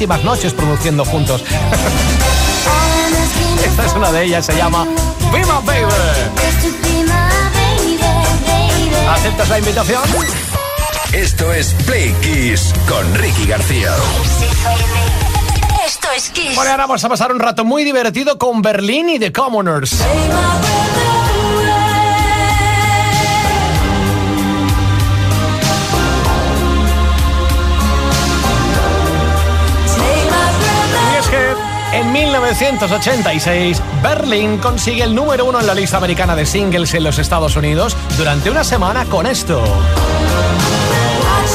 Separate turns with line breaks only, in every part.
muchísimas noches produciendo juntos. esta es una de ellas, se llama Be My Baby. ¿Aceptas la invitación?
Esto es Play Kiss con Ricky García.
Esto es Kiss.
Bueno, ahora vamos a pasar un rato muy divertido con Berlín y The Commoners. En 1986, Berlín consigue el número uno en la lista americana de singles en los Estados Unidos durante una semana con esto.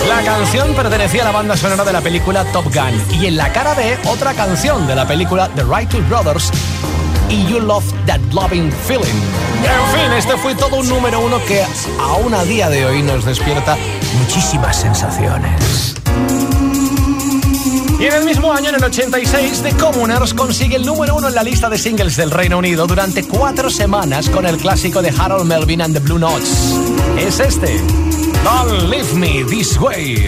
La canción pertenecía a la banda sonora de la película Top Gun y en la cara B otra canción de la película The Righteous Brothers y You Love That Loving Feeling. En fin, este fue todo un número uno que aún a día de hoy nos despierta muchísimas sensaciones. Y en el mismo año, en el 86, The Commoners consigue el número uno en la lista de singles del Reino Unido durante cuatro semanas con el clásico de Harold Melvin and the Blue Notes. Es este. Don't leave me this way.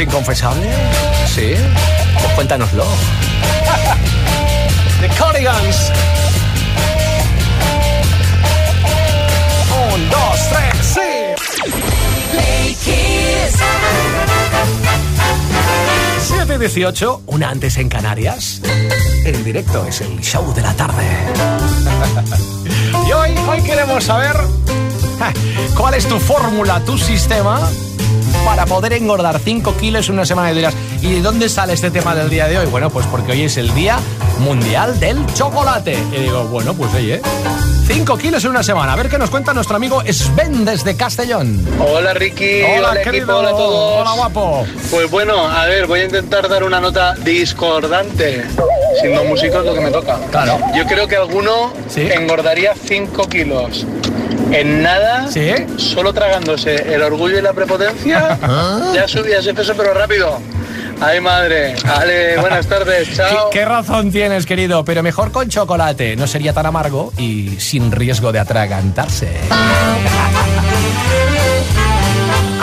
¿Es inconfesable? Sí. Pues cuéntanoslo. The Cardigans. Un, dos, tres, sí.
Play Kiss.
7 y 18, una antes en Canarias. En directo es el show de la tarde. y hoy, hoy queremos saber cuál es tu fórmula, tu sistema para poder engordar 5 kilos en una semana y dirás, ¿y de dónde sale este tema del día de hoy? Bueno, pues porque hoy es el Día Mundial del Chocolate. Y digo, bueno, pues oye, 5 kilos en una semana. A ver qué nos cuenta nuestro amigo Sven desde Castellón.
Hola Ricky,
Hola,
hola,
querido.
equipo, hola a todos.
Hola, guapo.
Pues bueno, a ver, voy a intentar dar una nota discordante. Siendo músico es lo que me toca.
Claro.
Yo creo que alguno
Sí.
engordaría 5 kilos. En nada,
Sí.
solo tragándose el orgullo y la prepotencia, ya subía ese peso pero rápido. Ay madre, vale, buenas tardes,
¿Qué,
chao.
qué razón tienes, querido, pero mejor con chocolate. No sería tan amargo y sin riesgo de atragantarse.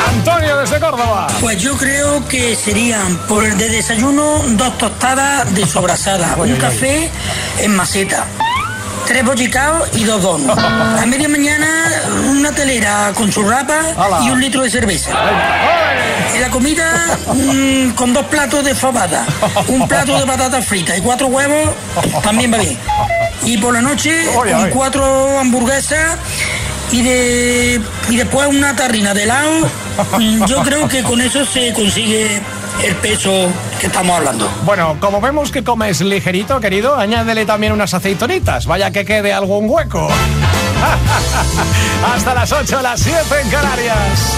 Antonio desde Córdoba.
Pues yo creo que serían por el de desayuno dos tostadas de sobrasada, un café en maceta tres bochicaos y dos donos. A media mañana, una telera con su
rapa
y un litro de cerveza. En la comida, con dos platos de fabada, un plato de patatas fritas y cuatro huevos, también va bien. Y por la noche, con cuatro hamburguesas y, de, y después una tarrina de helado. Yo creo que con eso se consigue el peso que estamos hablando.
Bueno, como vemos que comes ligerito, querido, añádele también unas aceitonitas. Vaya que quede algún hueco. Hasta las 8, las 7 en Canarias.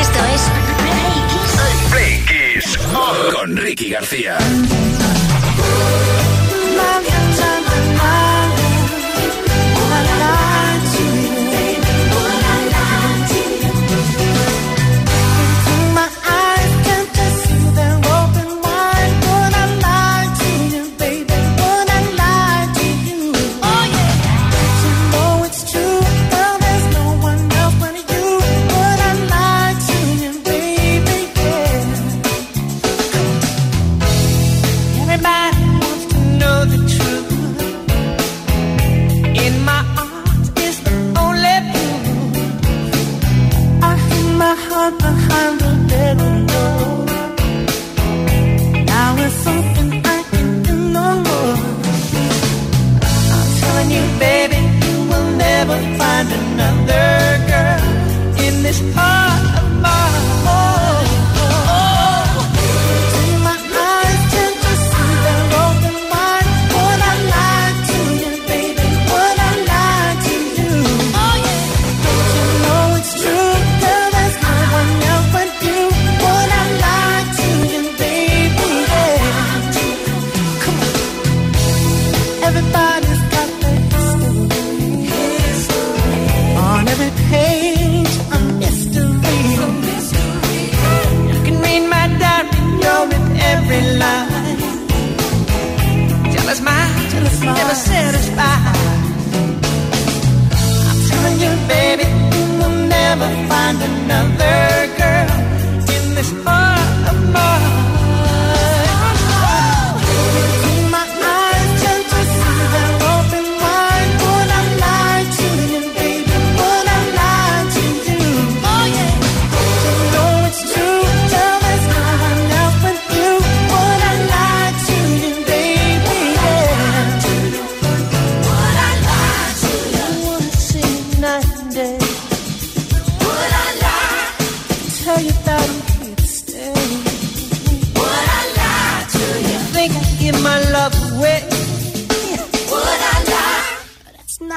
Esto es
Play Kiss. Con Ricky García.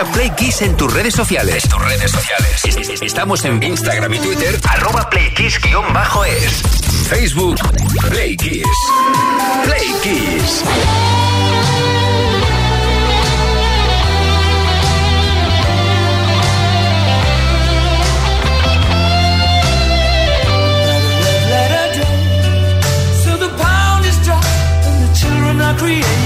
busca Play Kiss en tus redes sociales. En tus redes sociales. Estamos en Instagram y Twitter, arroba Play Kiss-es. Facebook, Play Kiss. Play Kiss.
create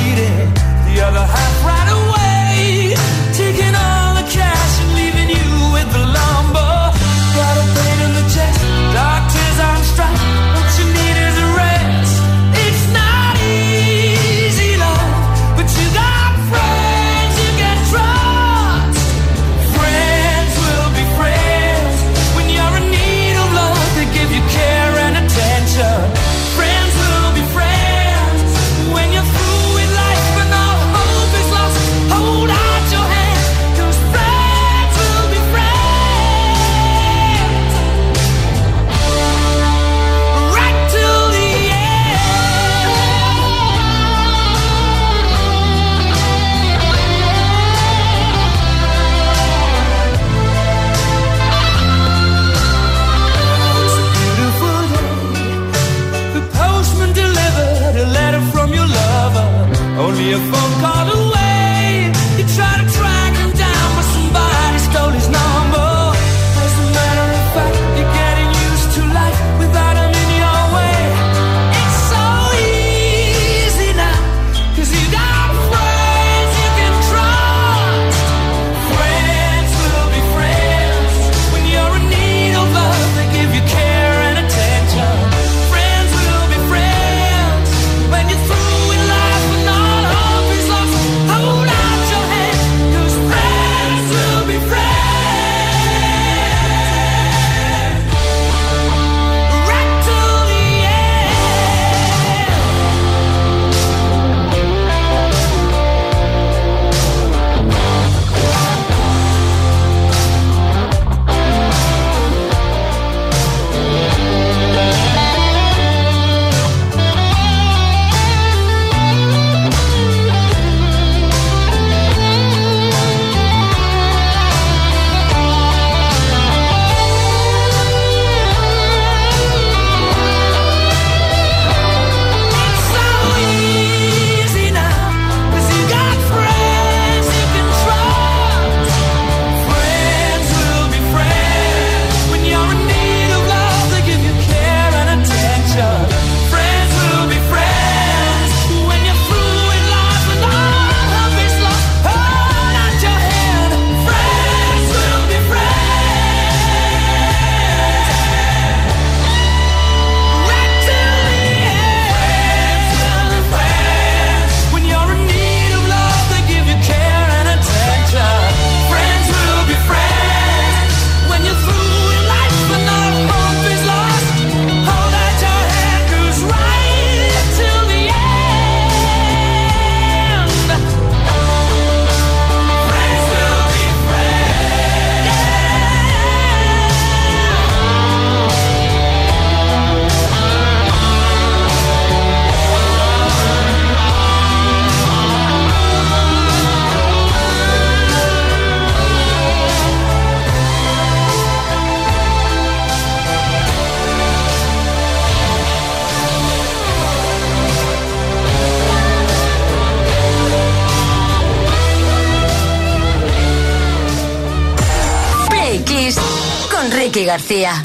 García.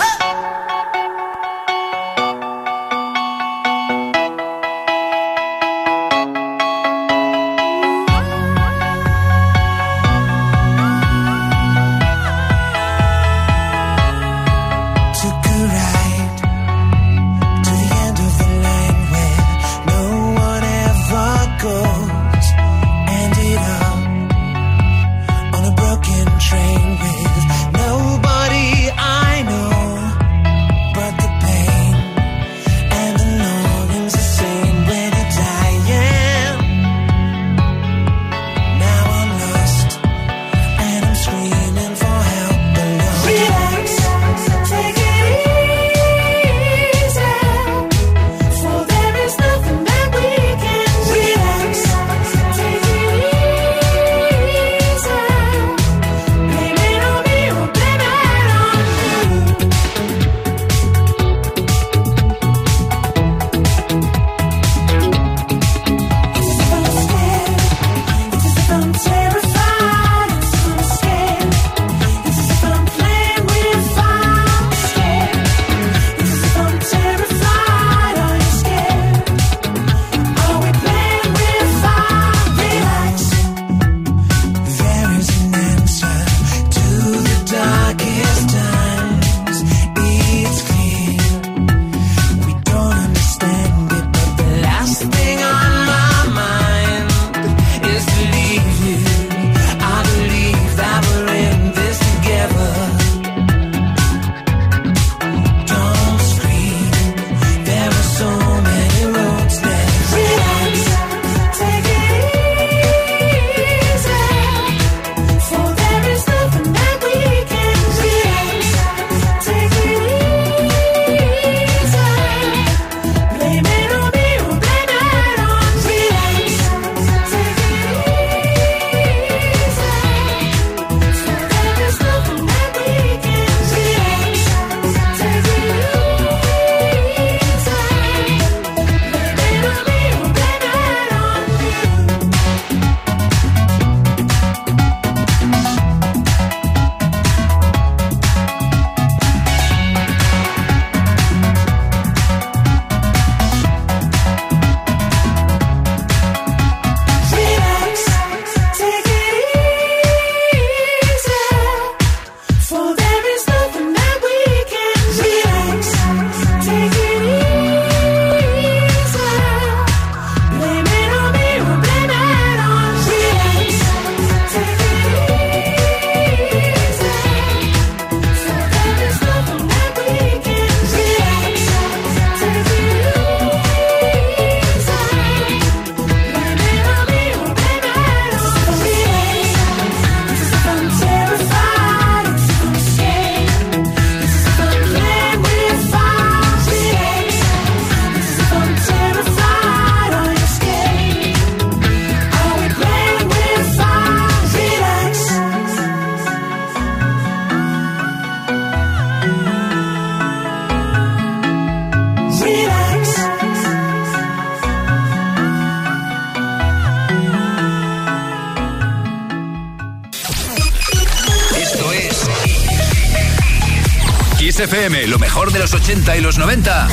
mejor de los 80 y los 90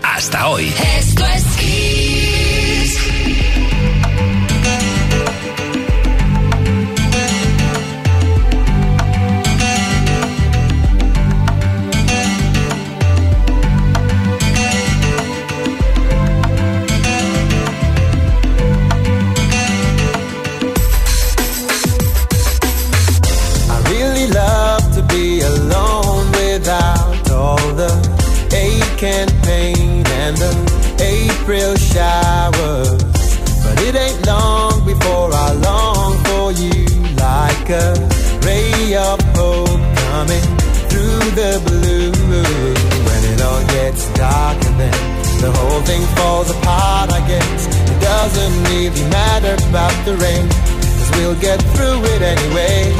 hasta hoy.
Esto es
April showers. But it ain't long before I long for you like a ray of hope coming through the blue. When it all gets darker, then the whole thing falls apart, I guess. It doesn't really matter about the rain, cause we'll get through it anyway.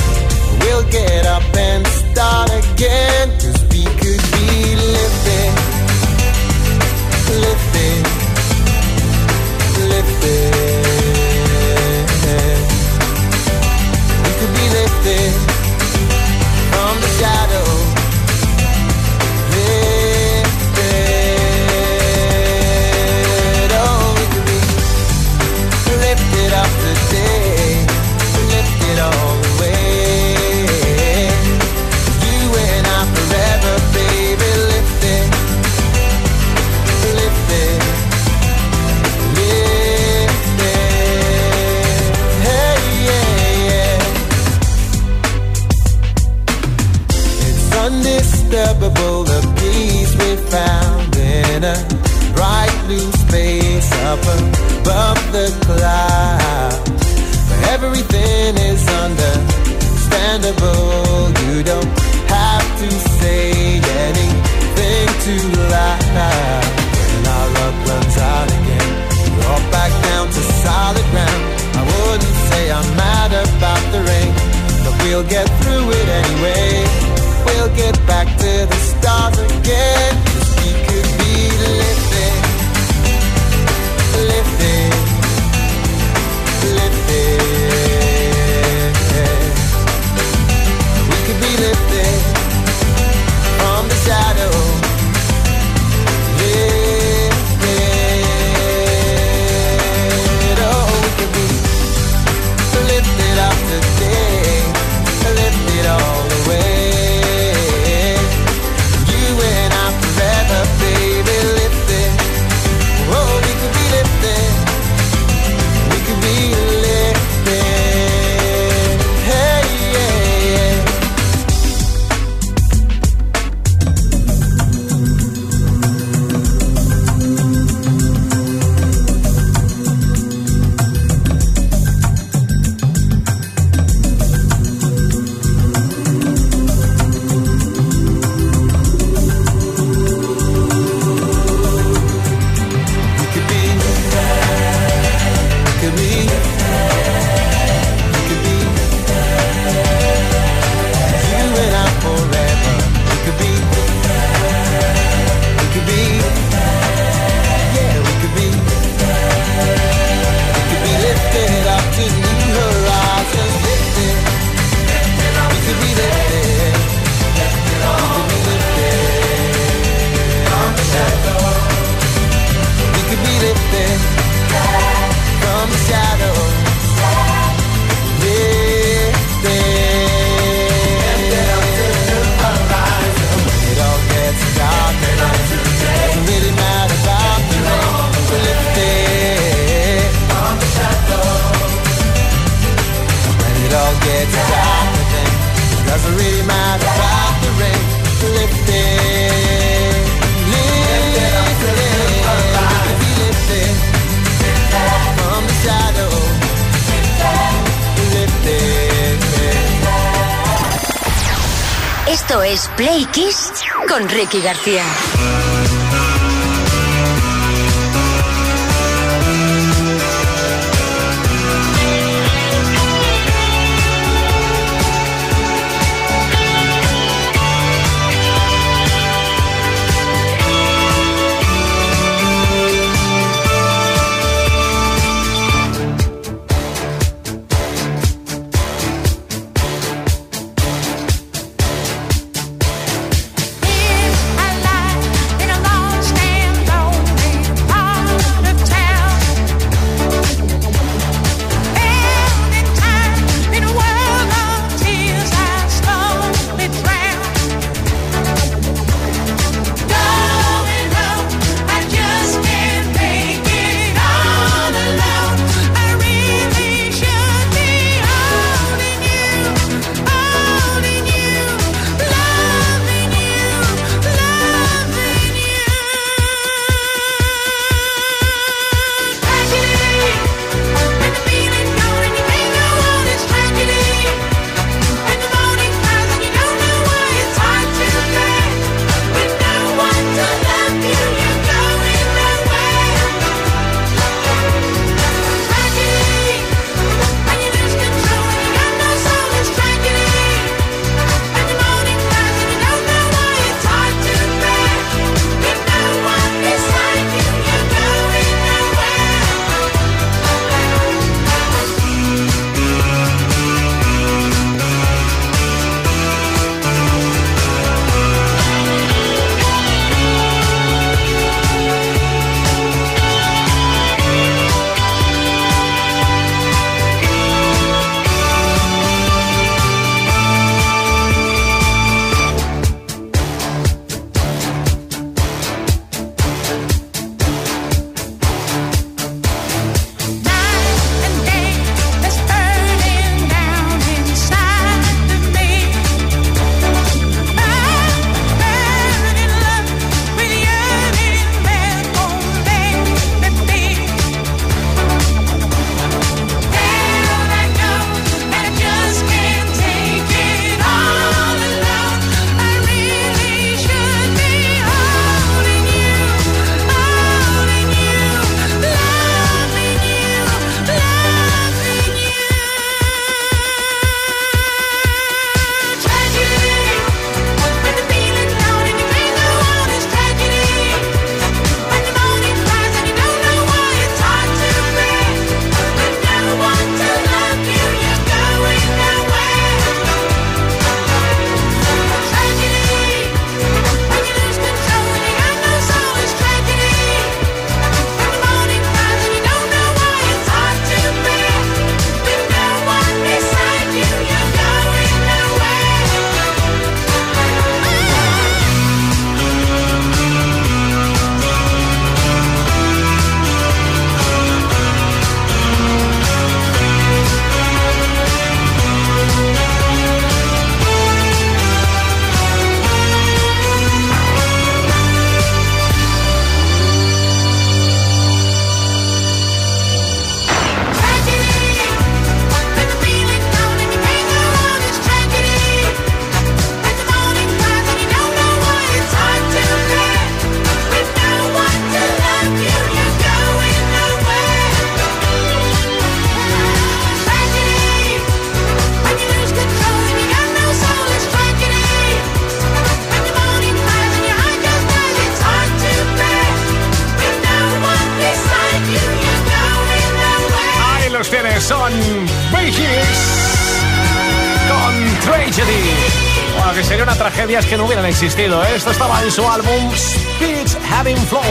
We'll get up and start again, cause we could be living, living baby indescribable, the peace we found in a bright blue space up above the clouds. Where everything is understandable, you don't have to say anything to loud. When our love runs out again, we're all back down to solid ground. I wouldn't say I'm mad about the rain, but we'll get through it anyway. We'll get back to the stars again.
Play con Ricky García.
Son Bee con Tragedy. Bueno, que sería una tragedia es que no hubieran existido. ¿eh? Esto estaba en su álbum Speeds Having Flow,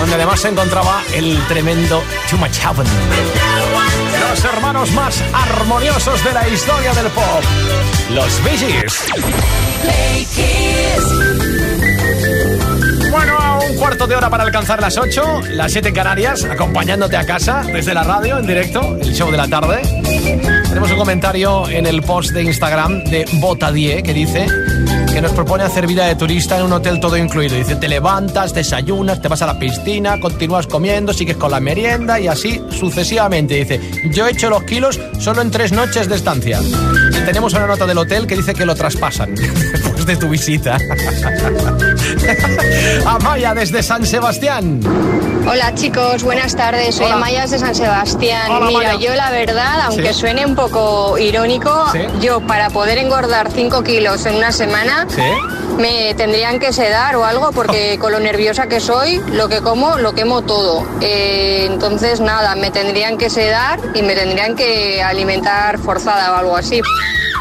donde además se encontraba el tremendo Too Much Heaven. Los hermanos más armoniosos de la historia del pop, los Bee Gees. Un cuarto de hora para alcanzar las 8, las 7 en Canarias, acompañándote a casa desde la radio en directo, el show de la tarde. Tenemos un comentario en el post de Instagram de Botadie que dice que nos propone hacer vida de turista en un hotel todo incluido. Dice, te levantas, desayunas, te vas a la piscina, continúas comiendo, sigues con la merienda y así sucesivamente. Dice, yo he hecho los kilos solo en tres noches de estancia. Tenemos una nota del hotel que dice que lo traspasan después de tu visita. Amaya desde San Sebastián.
Hola chicos, buenas tardes. Soy
Hola.
Amaya de San Sebastián.
Hola,
Mira,
Amaya.
yo la verdad, aunque
Sí.
suene un poco irónico,
Sí.
yo para poder engordar 5 kilos en una semana
¿Sí?
me tendrían que sedar o algo porque con lo nerviosa que soy, lo que como, lo quemo todo. Eh, entonces nada, me tendrían que sedar y me tendrían que alimentar forzada o algo así.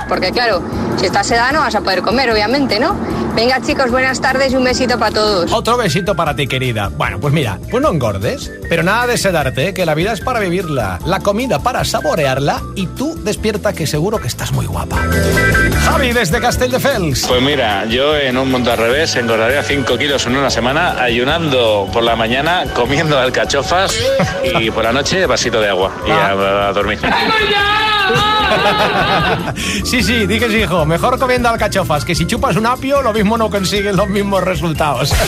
Porque claro, si estás sedada no vas a poder comer, obviamente, ¿no? Venga chicos, buenas tardes y un besito para todos.
Otro besito para ti, querida. Bueno, pues mira, pues no engordes, pero nada de sedarte, ¿eh? que la vida es para vivirla, la comida para saborearla y tú despierta que seguro que estás muy guapa. Javi desde Castelldefels.
Pues mira, yo en un mundo al revés engordaría 5 kilos en una semana ayunando por la mañana, comiendo alcachofas y por la noche vasito de agua y
Ah.
a, a dormir.
sí, sí, di que sí, hijo. Mejor comiendo alcachofas, que si chupas un apio, lo mismo no consigues los mismos resultados.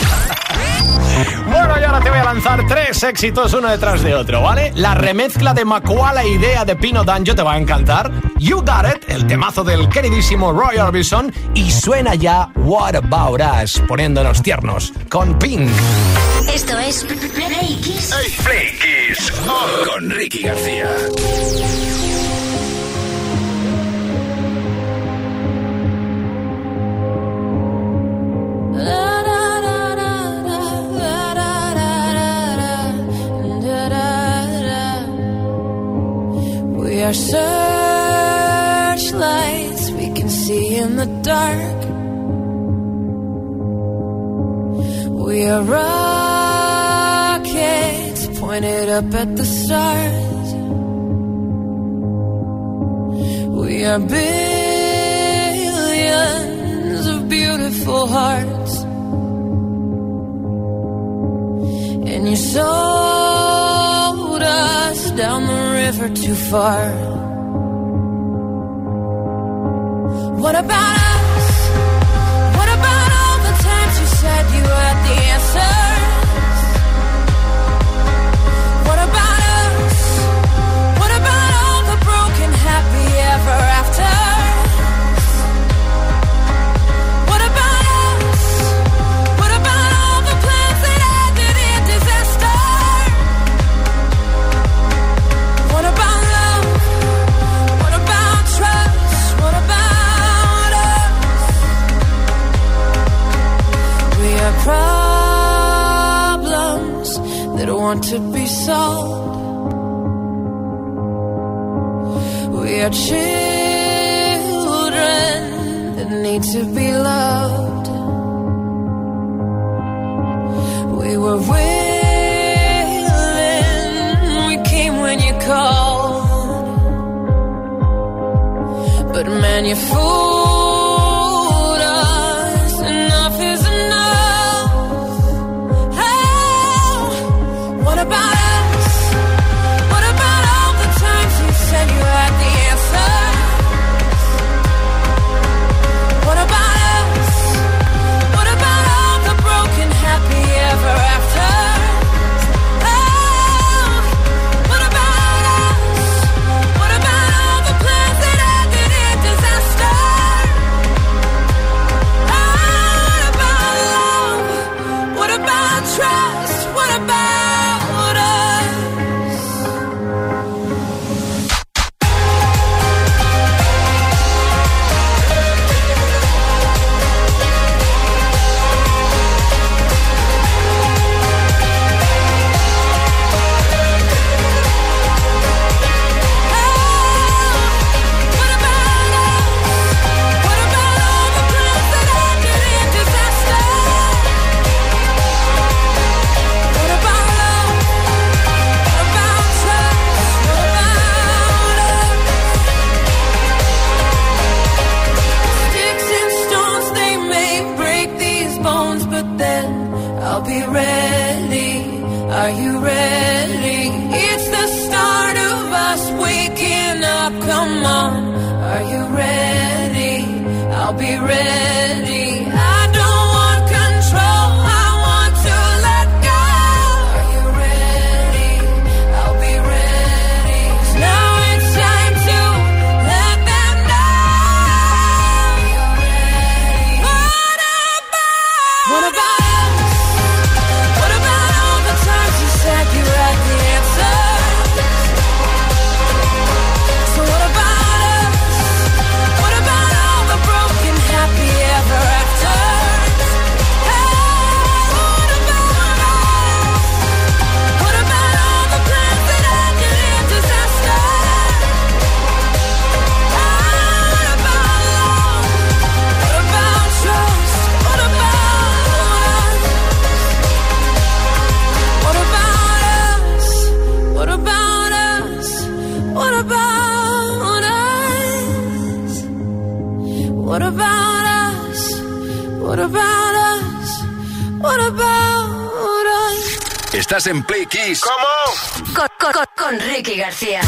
Bueno, y ahora te voy a lanzar tres éxitos uno detrás de otro, ¿vale? La remezcla de Macuala Idea de Pino Danjo te va a encantar. You Got It, el temazo del queridísimo Roy Orbison. Y suena ya What About Us, poniéndonos tiernos, con Pink.
Esto es Play Kiss.
Play Kiss con Ricky García.
Are searchlights we can see in the dark. We are rockets pointed up at the stars. We are billions of beautiful hearts. And you sold us down the river too far. What about us? What about all the times you said you had the answers?
Estás en Play Kiss.
¿Cómo? Con, Ricky García.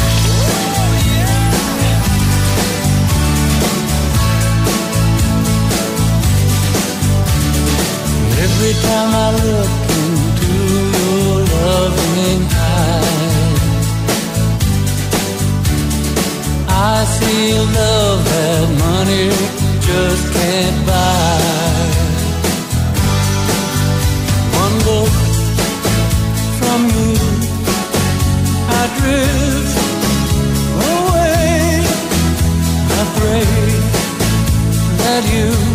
I see just buy. drift away. I pray that you.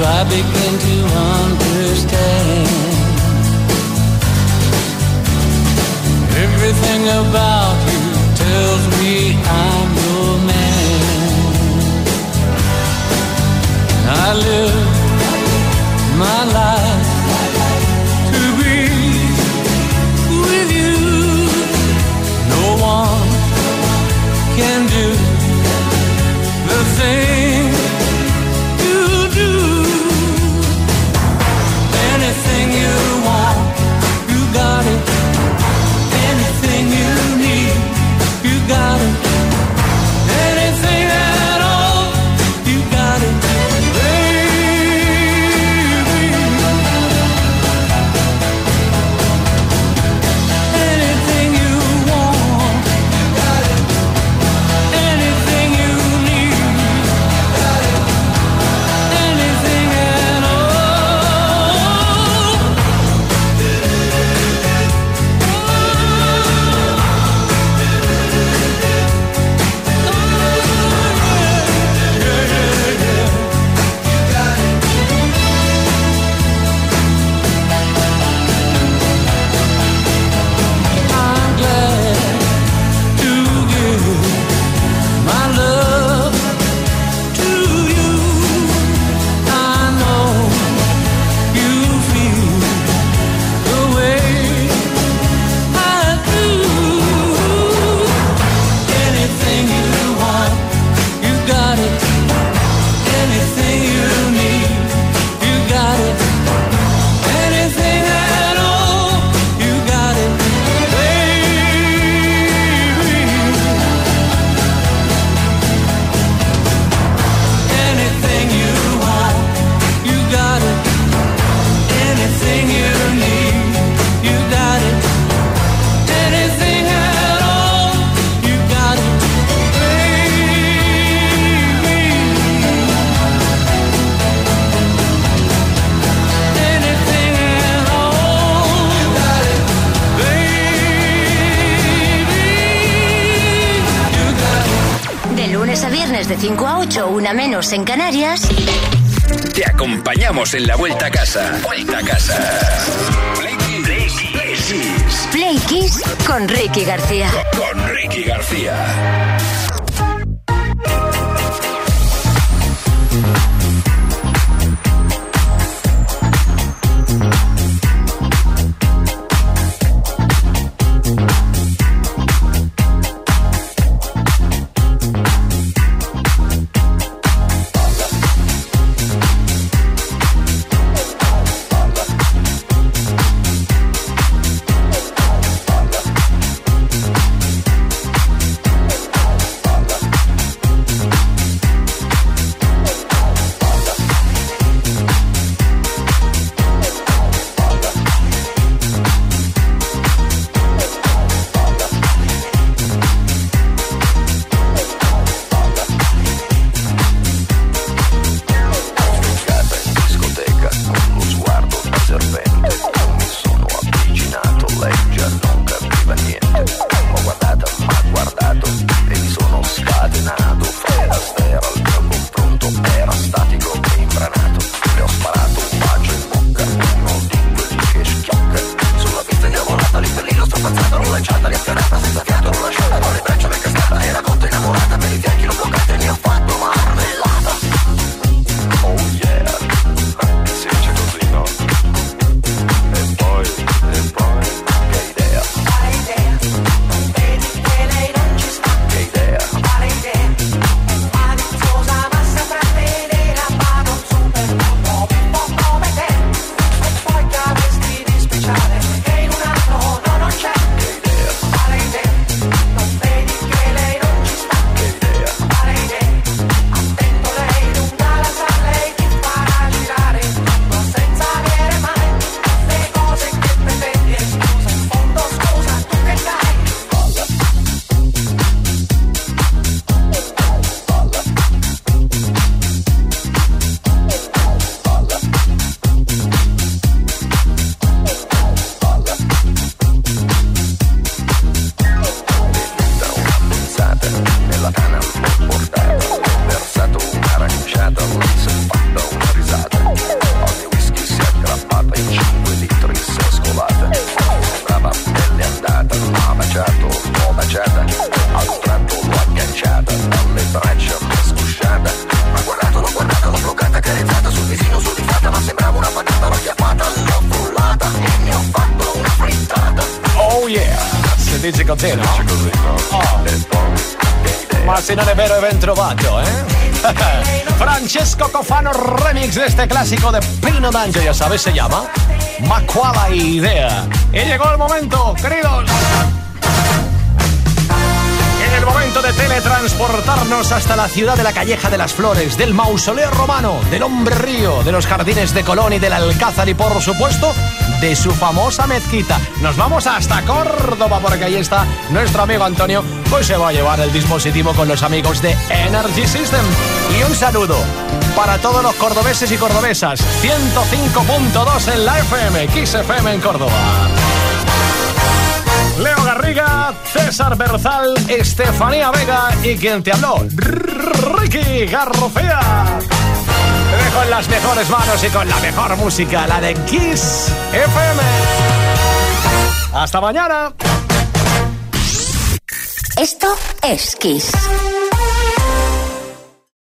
I begin to understand Everything about you tells me I'm your man. I live
menos en Canarias.
Te acompañamos en la vuelta a casa. Vuelta a casa. Play Kiss. Play Kiss.
Con Ricky García.
Con Ricky García.
Non è vero ben trovato, eh? Francesco Cofano remix de este clásico de Pino D'Angelo, ya sabes, se llama Ma quale idea. Y llegó el momento, queridos. En el momento de teletransportarnos hasta la ciudad de la Calleja de las Flores, del mausoleo romano, del hombre río, de los jardines de Colón y del Alcázar y por supuesto de su famosa mezquita. Nos vamos hasta Córdoba porque ahí está nuestro amigo Antonio, pues se va a llevar el dispositivo con los amigos de Energy System. Y un saludo para todos los cordobeses y cordobesas. 105.2 en la FM, Kiss FM en Córdoba. Leo Garriga, César Berzal, Estefanía Vega y quien te habló, Ricky Garrofea. Te dejo en las mejores manos y con la mejor música, la de Kiss FM. Hasta mañana.
Esto es Kiss.